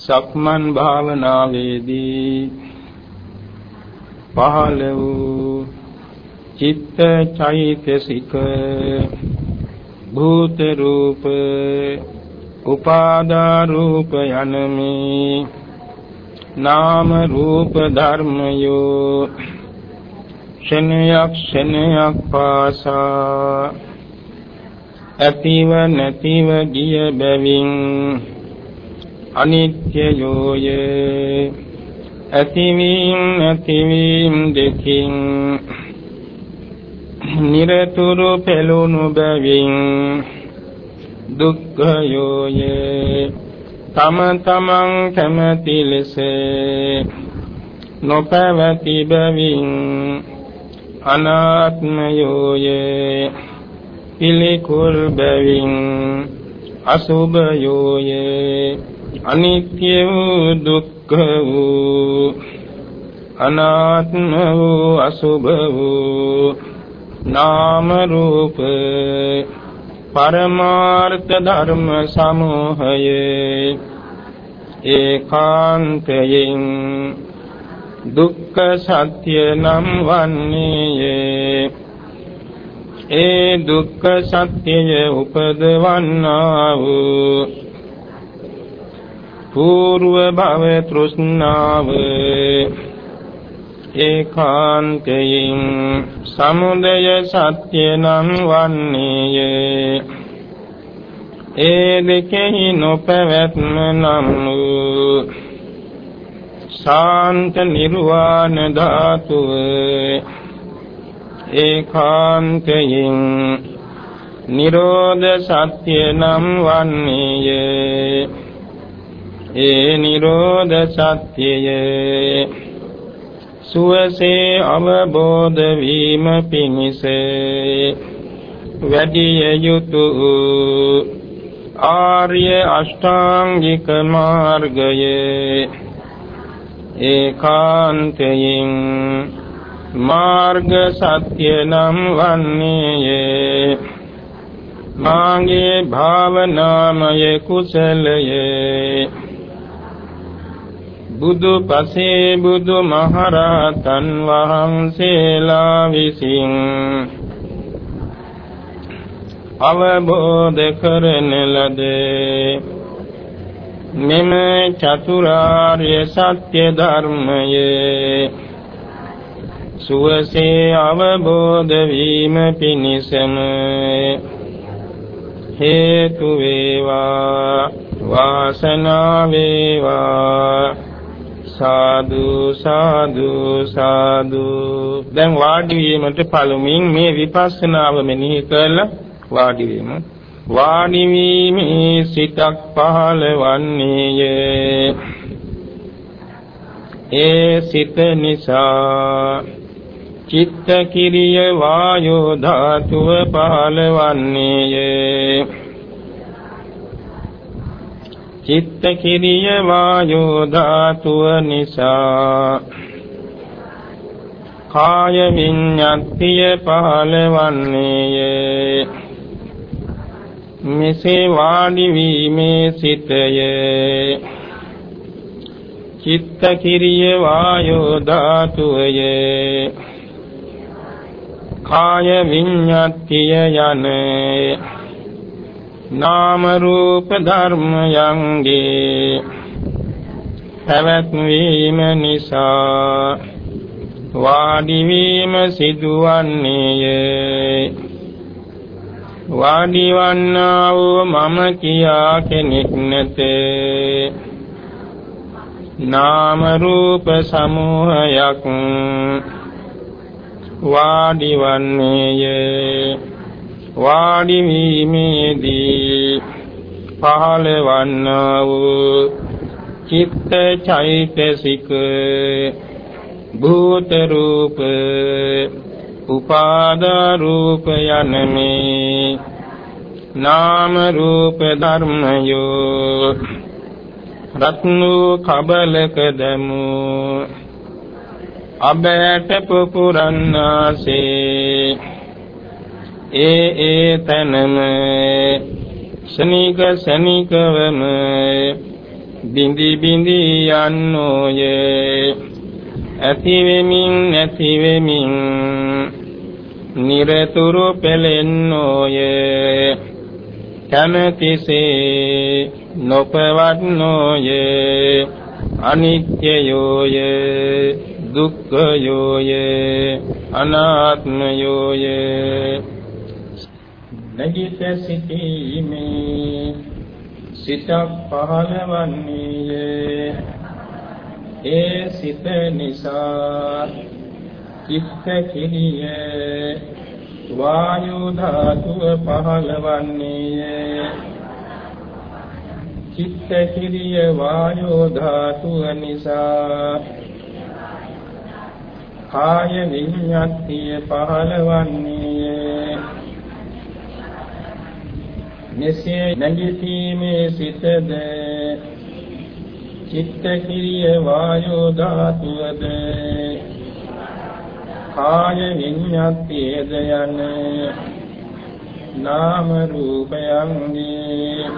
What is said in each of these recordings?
සක්මන් භාවනාවේදී පහළ වූ චිත්ත චෛතසික භූත රූප උපාදා රූප යනමේ නාම රූප ධර්මයෝ ක්ෂණයක් ක්ෂණයක් පාසා ඇතිව නැතිව ගිය බැවින් අනිත්‍යයෝය. ඇතිවීම නැතිවීම දෙකින් නිරතුරු පෙළුණු බැවින් දුක්ඛයෝය. තම තමන් කැමැති ලෙස නොපැවති බැවින් අනාත්මයෝය. පිළිකුල් බැවින් අසුභයෝය. අනිත්‍ය වූ දුක්ඛ වූ අනාත්ම වූ අසුභ වූ නාම රූප පරමාර්ථ ධර්ම සමූහයේ ඒකාන්තයෙන් දුක්ඛ සත්‍ය නම් වන්නේය. ඒ දුක්ඛ සත්‍යය උපදවන්නා වූ పూర్ව භව තෘෂ්ණාව ඒකාන්තයෙන් සමුදය සත්‍ය නම් වන්නේය ඒ දෙකෙහි නොපැවැත්ම නම් වූ ශාන්ත නිර්වාණ ධාතුව ඒකාන්තයෙන් නිරෝධ සත්‍ය නම් වන්නේය ඒ නිරෝධ සත්‍යය. සුවසේ අවබෝධ වීම පිණිස වැඩි යුතු ආර්ය අෂ්ටාංගික මාර්ගයේ. ඒකාන්තයෙන් මාර්ග සත්‍ය නම් වන්නේය. මාගේ භාවනාමය කුසලයේ. බුදු පසේ බුදු මහරහතන් වහන්සේලා විසින් අවබෝධ කරන ලදේ මෙම චතුරාර්ය සත්‍ය ධර්මයේ සුවසේ අවබෝධ වීම පිණිසම හේතු වේවා වාසනාව වේවා. සාදු සාදු සාදු. දැන් වාඩි වීමට පළමුවෙන් මේ විපස්සනාව මෙනෙහි කරලා වාඩි වීම. වාඩි වීමේ සිතක් පහළවන්නේය. ඒ සිත නිසා චිත්ත කිරිය වායෝ ධාතුව පහළවන්නේය. චිත්ත කිරිය වායෝ ධාතුව නිසා. කාය විඤ්ඤාතිය පහළවන්නේය. මෙසේ වාඩි වීමේ සිතය. චිත්ත කිරිය වායෝ ධාතුවේ කාය විඤ්ඤාතිය යනේ නාම රූප ධර්මයන්ගේ පැවැත්වීම නිසා වාඩි වීම සිදුවන්නේය. වාඩි වන්නා වූ මම කියා කෙනෙක් නැතේ. නාම රූප සමූහයක් වාඩි වන්නේය. වාඩි වීමේදී පහළවන්නා වූ චිත්ත චෛතසික භූත රූප උපාදා රූප යනමේ. නාම රූප ධර්මයෝ රත්නු කබලක දමු. අබෑට පුපුරන්නාසේ ඒ ඒ තනම. සනික සනිකවම බිඳි බිඳි යන්නෝයේ. ඇති වෙමින් නැති වෙමින් නිරතුරු පෙලෙන්නෝයේ. කැමැතිසේ නොපවත්නෝයේ අනිත්‍යයෝයේ දුක්ඛයෝයේ අනාත්මයෝයේ. නැගිට සිටීමේ සිතක් පහළවන්නේය. ඒ සිත නිසා චිත්ත කිරිය වායු ධාතුව පහළවන්නේය. චිත්ත කිරිය වායු ධාතුව නිසා කාය විඤ්ඤාතිය පහළවන්නේය මෙසේ නැගිටීමේ සිතද? චිත්ත කිරිය වායෝ ධාතුවද? කාය විඤ්ඤාතියද යන නාම රූපයන්ගේ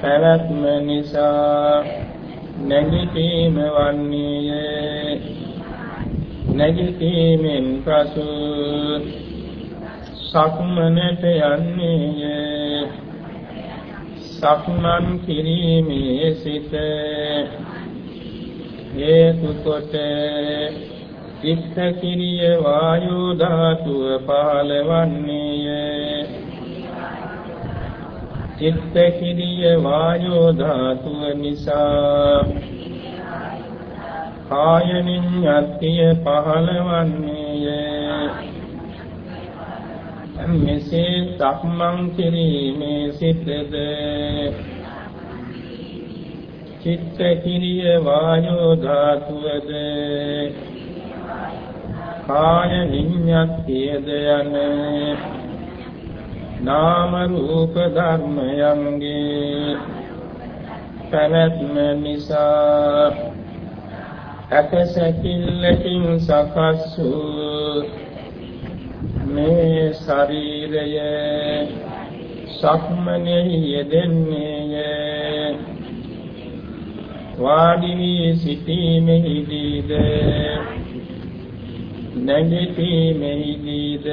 පැවැත්ම නිසා නැගිටීම වන්නේය. නැගිටීමෙන් පසු සක්මනට යන්නේය සක්මන් කිරීමේ සිට හේතු කොට චිත්ත කිරිය වායු ධාතුව පහළවන්නේය. චිත්ත කිරිය වායු ධාතුව නිසා කායනින් යත්තිය පහළවන්නේය. මෙසේ සක්මන් කිරීමේ සිටද චිත්ත කිරිය වායෝ ධාතුවද? කාය විඤ්ඤාතියද යන? නාම රූප ධර්මයන්ගේ පැවැත්ම නිසා. අකසකිල්ලකින් සකස් වූ මේ ශරීරය. සක්මනේ යෙදෙන්නේ වාඩි වී සිටීමේදීද? නැගිටීමේදීද?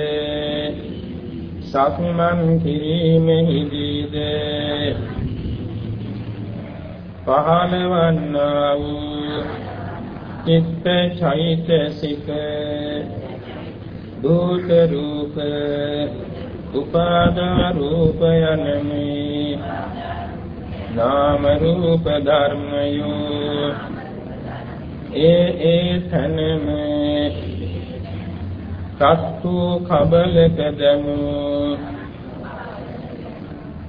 සක්මන් කිරීමේදීද? පහළවන්නා වූ චිත්ත චෛතසික භූත රූප උපාදා රූප යනමේ නාම රූප ධර්මයෝ ඒ ඒ තනම සත්තු කබලක දමු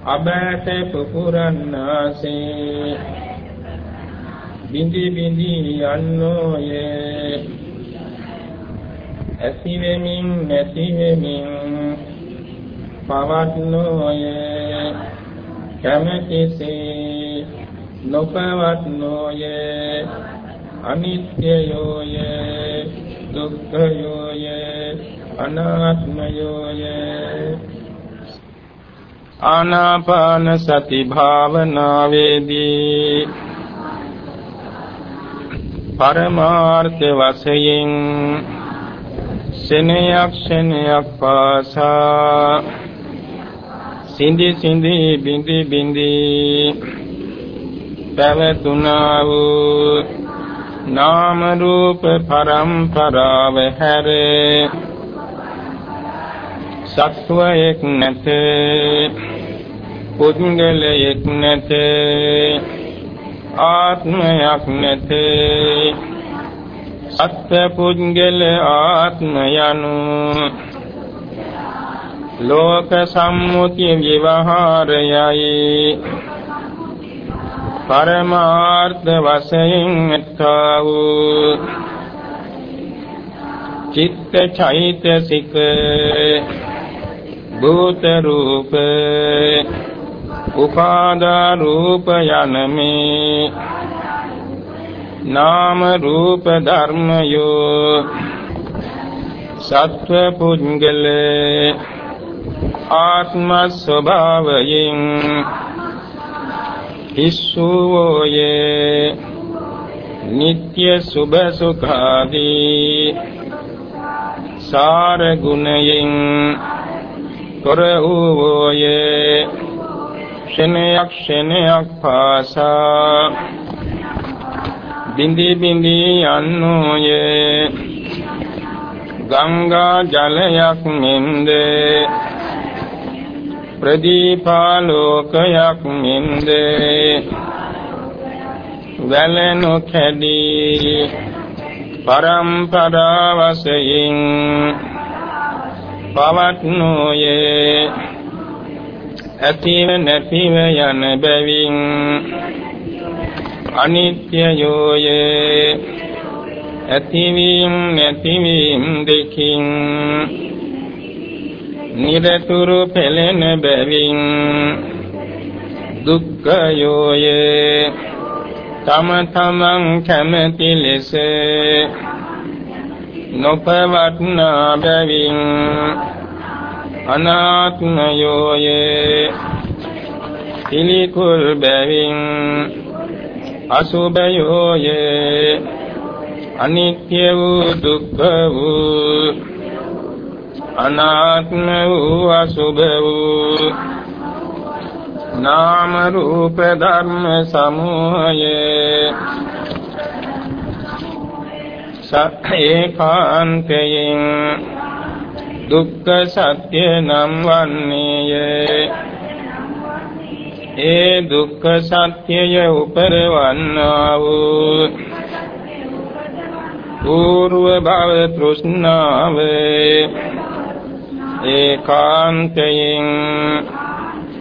අබෑට පුපුරන්නාසේ බිඳි බිඳි යන්නෝයේ ඇති වෙමින් නැති වෙමින් පවත්නෝය කැමැතිසේ නොපවත්නෝය අනිත්‍යයෝය දුක්ඛයෝය අනාත්මයෝය. ආනාපාන සති භාවනාවේදී පරමාර්ථ වශයෙන් සෙනයක් සෙනයක් පාසා. සිඳි සිඳි බිඳි බිඳි. පැවතුනා වූ නාම රූප පරම්පරාව හැර. සත්වයක් නැත. පුද්ගලයෙක් නැත. ආත්මයක් නැත. අත්පුද්ගල ආත්ම යනු ලෝක සම්මුතිය විවහාරයයි. පරමාර්ථ වශයෙන් මෙත්තා වූ චිත්ත චෛතසික භූත රූප උපාදා රූප යනමේ නාම රූප ධර්මයෝ සත්ව පුද්ගල ආත්ම ස්වභාවයෙන් හිස්සුවෝයේ නিত্য සුභ සුඛාදී සාර ගුණයෙන් තොර වූයේ ක්ෂණයක් ක්ෂණයක් පාසා බින්දි බින්දි යන්නෝයේ. ගංගා ජලයක් මෙන්දේ. ප්‍රදීපාලෝකයක් මෙන්දේ. වැලෙනු කැඩී පරම්පරා වශයෙන් පවත්නෝයේ. ඇතිව නැතිව යන බැවින් අනිත්‍යයෝයේ. ඇතිවීම නැතිවීම දෙකින් නිරතුරු පෙළෙන බැවින් දුක්ඛයෝයේ. තම තමන් කැමැති ලෙස නොපවත්නා බැවින් අනාත්මයෝයේ. පිළිකුල් බැවින් අසුභයෝයේ අනිත්‍ය වූ දුක්ඛ වූ අනාත්ම වූ අසුභ වූ නාම රූප ධර්ම සමූහයේ. සත්‍යේකාන්තයෙන් දුක්ඛ සත්‍ය නම් වන්නේය. ඒ දුක්ඛ සත්‍යය උපරවන්නා වූ పూర్ව භව තෘෂ්ණාව ඒකාන්තයෙන්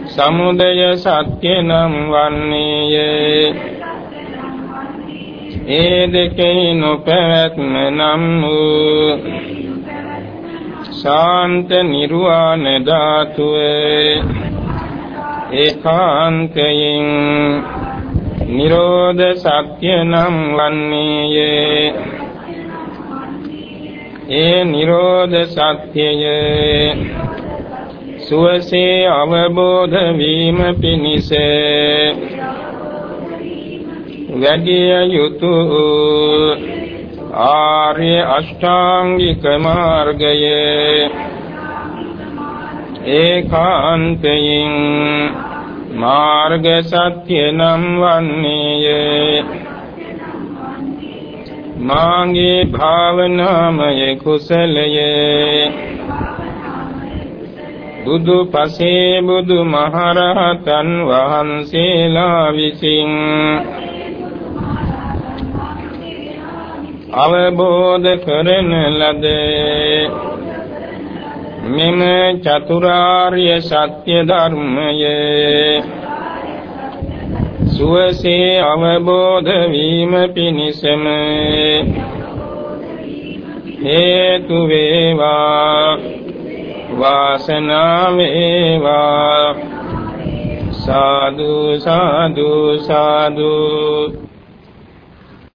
සමුදය සත්‍ය නම් වන්නේය. ඒ දෙකේ නොපැවැත්ම නම් වූ ශාන්ත නිර්වාණ ධාතුවේ ඒකාන්තයෙන් නිරෝධ සත්‍ය නම් වන්නේය. ඒ නිරෝධ සත්‍යය සුවසේ අවබෝධ වීම පිණිස වැඩි යුතු ආර්ය අෂ්ටාංගික මාර්ගයේ ඒකාන්තයෙන් මාර්ග සත්‍ය නම් වන්නේය. මාගේ භාවනාමය කුසලයේ. බුදු පසේ බුදු මහරහතන් වහන්සේලා විසින් අවබෝධ කරන ලද මෙම චතුරාර්ය සත්‍ය ධර්මයේ සුවසේ අවබෝධ වීම පිණිසම හේතු වේවා වාසනාව වේවා. සාදු සාදු සාදු.